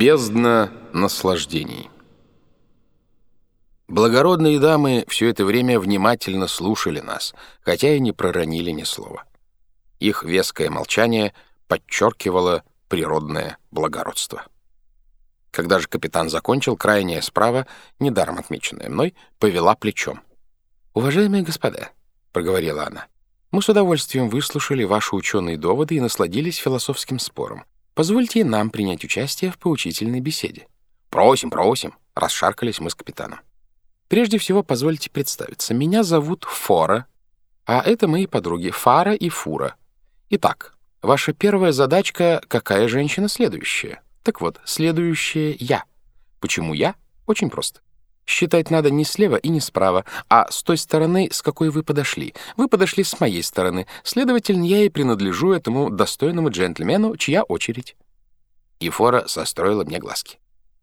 Бездна наслаждений. Благородные дамы все это время внимательно слушали нас, хотя и не проронили ни слова. Их веское молчание подчеркивало природное благородство. Когда же капитан закончил, крайняя справа, недаром отмеченная мной, повела плечом. «Уважаемые господа», — проговорила она, — «мы с удовольствием выслушали ваши ученые доводы и насладились философским спором. Позвольте нам принять участие в поучительной беседе. Просим, просим, расшаркались мы с капитаном. Прежде всего, позвольте представиться. Меня зовут Фора, а это мои подруги Фара и Фура. Итак, ваша первая задачка — какая женщина следующая? Так вот, следующая — я. Почему я? Очень просто. Считать надо не слева и не справа, а с той стороны, с какой вы подошли. Вы подошли с моей стороны. Следовательно, я и принадлежу этому достойному джентльмену, чья очередь. И Фора состроила мне глазки.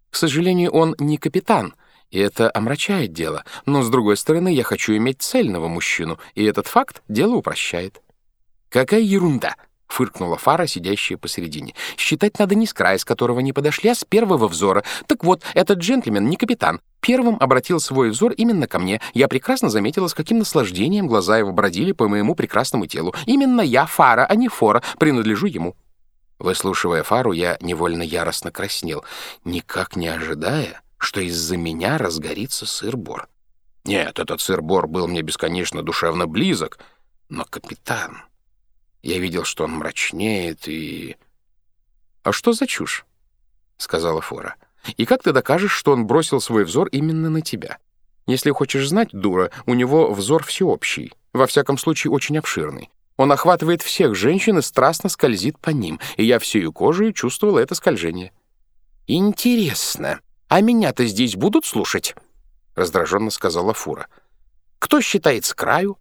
К сожалению, он не капитан, и это омрачает дело. Но, с другой стороны, я хочу иметь цельного мужчину, и этот факт дело упрощает. Какая ерунда! — фыркнула Фара, сидящая посередине. «Считать надо не с края, с которого не подошли, а с первого взора. Так вот, этот джентльмен не капитан. Первым обратил свой взор именно ко мне. Я прекрасно заметила, с каким наслаждением глаза его бродили по моему прекрасному телу. Именно я, Фара, а не Фора, принадлежу ему». Выслушивая Фару, я невольно яростно краснел, никак не ожидая, что из-за меня разгорится сыр-бор. Нет, этот сыр-бор был мне бесконечно душевно близок, но капитан... Я видел, что он мрачнеет и... «А что за чушь?» — сказала Фора. «И как ты докажешь, что он бросил свой взор именно на тебя? Если хочешь знать, дура, у него взор всеобщий, во всяком случае очень обширный. Он охватывает всех женщин и страстно скользит по ним, и я всею кожей чувствовала это скольжение». «Интересно, а меня-то здесь будут слушать?» — раздраженно сказала Фура. «Кто считает с краю,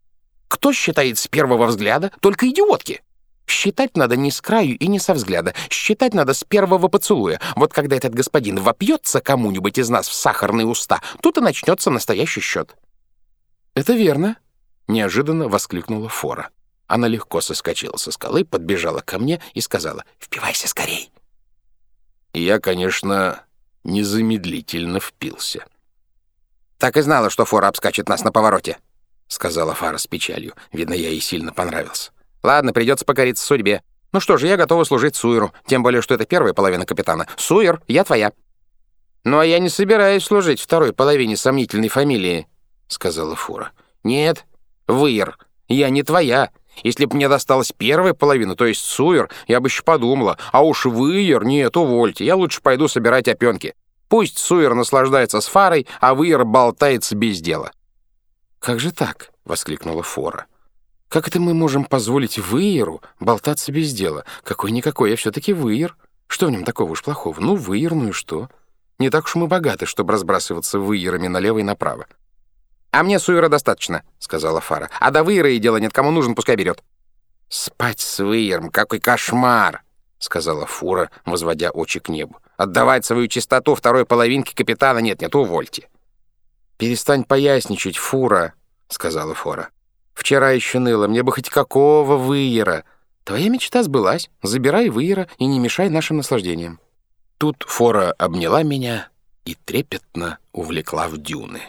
кто считает с первого взгляда? Только идиотки. Считать надо не с краю и не со взгляда. Считать надо с первого поцелуя. Вот когда этот господин вопьется кому-нибудь из нас в сахарные уста, тут и начнется настоящий счет. «Это верно», — неожиданно воскликнула Фора. Она легко соскочила со скалы, подбежала ко мне и сказала «Впивайся скорей». Я, конечно, незамедлительно впился. «Так и знала, что Фора обскачет нас на повороте», — сказала Фара с печалью. Видно, я ей сильно понравился. «Ладно, придется покориться судьбе. Ну что же, я готова служить Суиру, тем более, что это первая половина капитана. Суир, я твоя». «Ну, а я не собираюсь служить второй половине сомнительной фамилии», — сказала Фура. «Нет, Выер, я не твоя. Если бы мне досталась первая половина, то есть Суир, я бы еще подумала. А уж Выер, нет, увольте, я лучше пойду собирать опенки. Пусть Суир наслаждается с Фарой, а Выер болтается без дела». «Как же так?» — воскликнула Фора. «Как это мы можем позволить Выеру болтаться без дела? Какой-никакой, я все-таки Выер. Что в нем такого уж плохого? Ну, Выер, ну и что? Не так уж мы богаты, чтобы разбрасываться Выерами налево и направо». «А мне Суира достаточно», — сказала Фара. «А до Выера и дела нет, кому нужен, пускай берет». «Спать с Выером, какой кошмар!» — сказала Фура, возводя очи к небу. «Отдавать свою чистоту второй половинке капитана нет-нет, увольте». «Перестань поясничать, Фура», — сказала Фора. «Вчера еще ныло, мне бы хоть какого выера. Твоя мечта сбылась. Забирай выера и не мешай нашим наслаждениям». Тут Фора обняла меня и трепетно увлекла в дюны.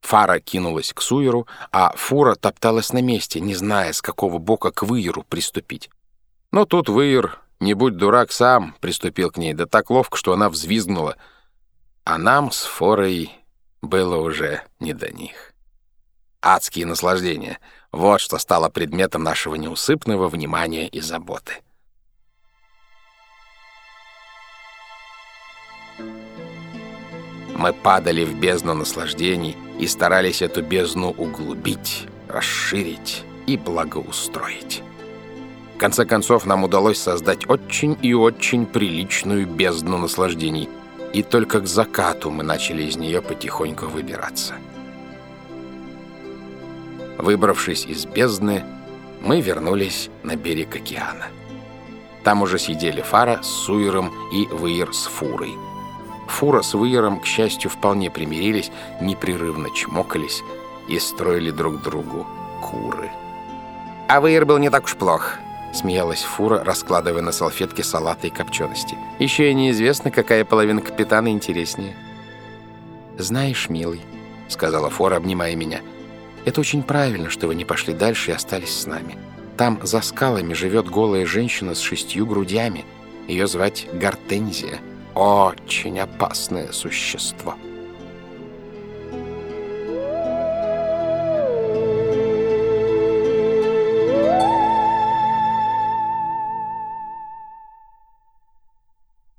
Фара кинулась к Суеру, а Фура топталась на месте, не зная, с какого бока к Выеру приступить. Но тут Выер, не будь дурак, сам приступил к ней, да так ловко, что она взвизгнула. А нам с Форой было уже не до них. Адские наслаждения — вот что стало предметом нашего неусыпного внимания и заботы. Мы падали в бездну наслаждений и старались эту бездну углубить, расширить и благоустроить. В конце концов, нам удалось создать очень и очень приличную бездну наслаждений — и только к закату мы начали из нее потихоньку выбираться. Выбравшись из бездны, мы вернулись на берег океана. Там уже сидели Фара с Суиром и Выер с Фурой. Фура с Выером, к счастью, вполне примирились, непрерывно чмокались и строили друг другу куры. «А Выер был не так уж плох», —— смеялась Фура, раскладывая на салфетке салаты и копчености. «Еще и неизвестно, какая половина капитана интереснее». «Знаешь, милый», — сказала Фура, обнимая меня, — «это очень правильно, что вы не пошли дальше и остались с нами. Там, за скалами, живет голая женщина с шестью грудями. Ее звать Гортензия. Очень опасное существо».